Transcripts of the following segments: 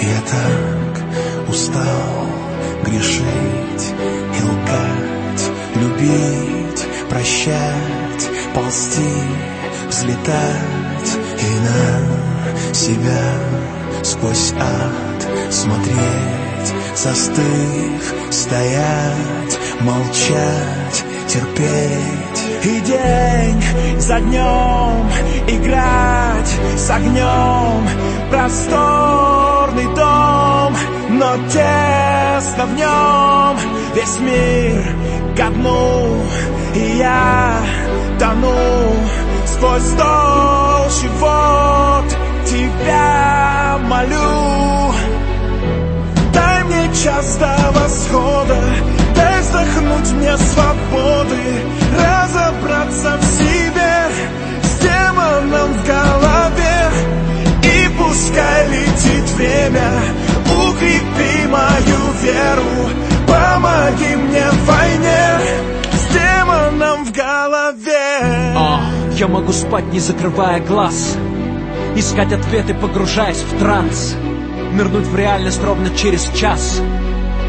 Я так устал грешить и лгать, любить, прощать, ползти, взлетать и на себя сквозь ад смотреть, застыв, стоять, молчать, терпеть. И день за днем играть с огнем Просторный дом, но тесно в нем. Весь мир ко дну, и я тону Сквозь толщу вод тебя молю. Дай мне час до я могу спать, не закрывая глаз Искать ответы, погружаясь в транс Нырнуть в реальность ровно через час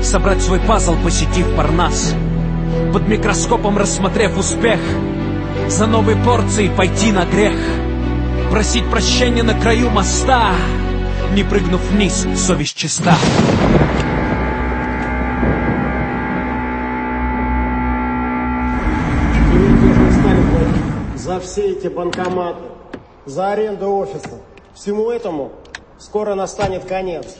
Собрать свой пазл, посетив Парнас. Под микроскопом рассмотрев успех За новой порцией пойти на грех Просить прощения на краю моста Не прыгнув вниз, совесть чиста за все эти банкоматы, за аренду офиса. Всему этому скоро настанет конец.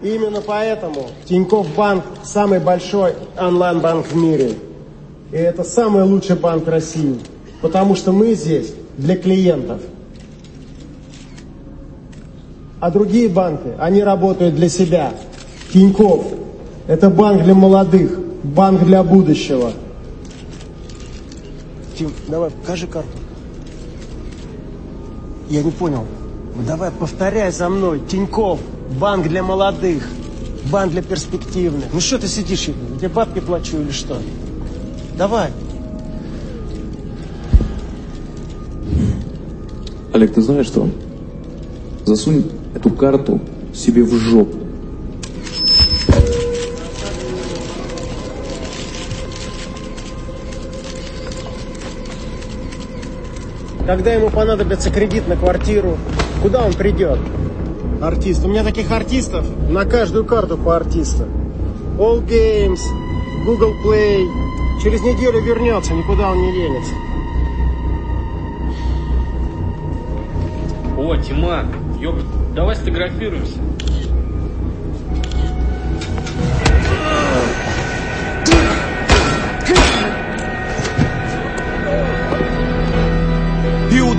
Именно поэтому Тинькофф Банк самый большой онлайн-банк в мире. И это самый лучший банк России. Потому что мы здесь для клиентов. А другие банки, они работают для себя. Тинькофф – это банк для молодых, банк для будущего. Тим, давай, покажи карту. Я не понял. Ну, давай, повторяй за мной. Тиньков, банк для молодых, банк для перспективных. Ну что ты сидишь, я тебе бабки плачу или что? Давай. Олег, ты знаешь что? Засунь эту карту себе в жопу. Когда ему понадобится кредит на квартиру, куда он придет? Артист. У меня таких артистов на каждую карту по артисту. All Games, Google Play. Через неделю вернется, никуда он не денется. О, Тиман, ёб, давай сфотографируемся.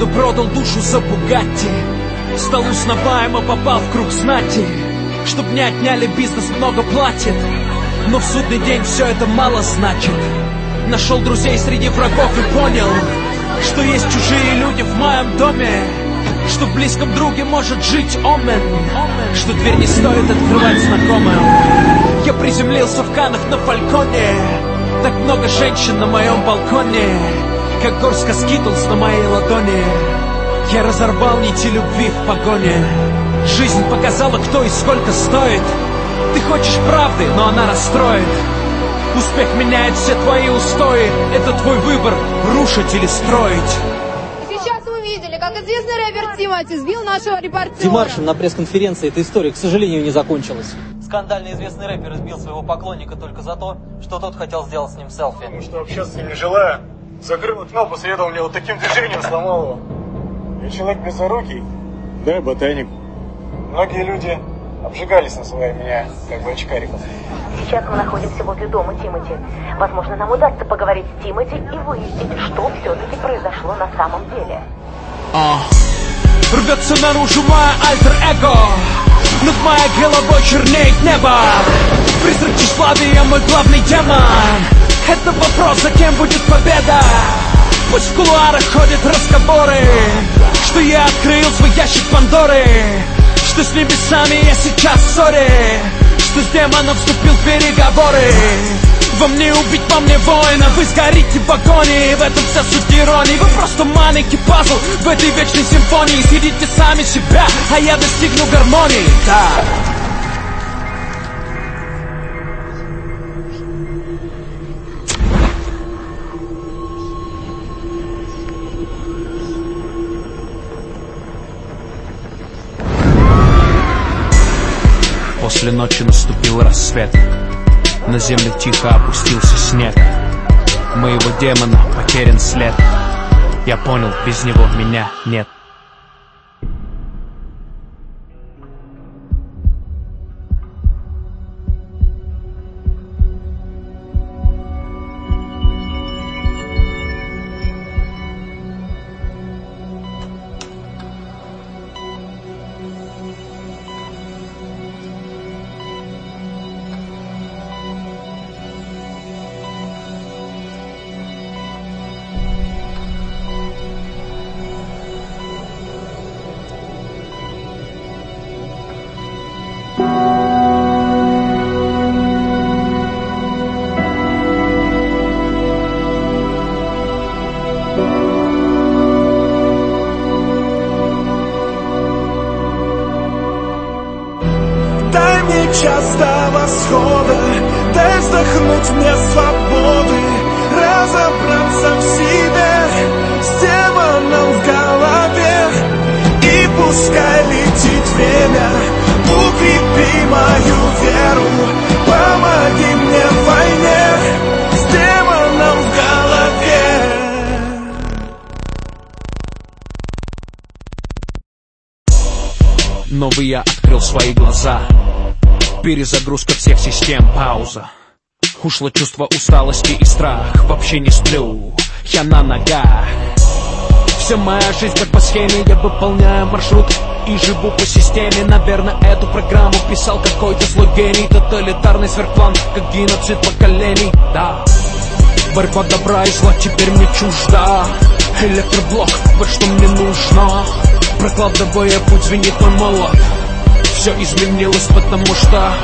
Иуда продал душу за Бугатти Стал узнаваем и попал в круг знати. Чтоб не отняли бизнес много платит Но в судный день все это мало значит. Нашел друзей среди врагов и понял Что есть чужие люди в моем доме. Что в близком друге может жить омен. Что дверь не стоит открывать знакомым. Я приземлился в Канах на фальконе. Так много женщин на моем балконе Как горстка скитлс на моей ладони Я разорвал нити любви в погоне Жизнь показала, кто и сколько стоит Ты хочешь правды, но она расстроит Успех меняет все твои устои Это твой выбор, рушить или строить Сейчас вы видели, как известный рэпер Тимати сбил нашего репортера. Демаршем на пресс-конференции эта история, к сожалению, не закончилась. Скандально известный рэпер избил своего поклонника только за то, что тот хотел сделать с ним селфи. Потому что общаться не желаю. Закрыл окно, посоветовал мне вот таким движением, сломал его. Я человек безорукий, да ботаник. Многие люди обжигались, называя меня как бы очкариком. Сейчас мы находимся возле дома Тимати. Возможно, нам удастся поговорить с Тимати и выяснить, что все-таки произошло на самом деле. А. Рвется наружу мое альтер-эго Над моей головой чернеет небо Призрак тщеславия мой главный демон Это вопрос, за кем будет победа? Пусть в кулуарах ходят разговоры Что я открыл свой ящик Пандоры Что с небесами я сейчас в ссоре Что с демоном вступил в переговоры. Во мне убить, во мне воина Вы сгорите в агонии В этом вся суть иронии. Вы просто маленький пазл В этой вечной симфонии Съедите сами себя А я достигну гармонии. Да После ночи наступил рассвет. На землю тихо опустился снег. Моего демона потерян след. Я понял, без него меня нет мне час до восхода Дай вздохнуть мне свободы Разобраться в себе С демоном в голове. И пускай летит время Укрепи мою веру Помоги мне в войне С демоном в голове. Новый я открыл свои глаза Перезагрузка всех систем, пауза. Ушло чувство усталости и страх. Вообще не сплю, я на ногах. Вся моя жизнь как по схеме. Я выполняю маршрут и живу по системе. Наверное, эту программу писал какой-то злой гений. Тоталитарный сверхплан, как геноцид поколений. Да, борьба добра и зла теперь мне чужда. Электроблок, вот что мне нужно. Прокладывая путь, звенит мой молот Все изменилось, потому что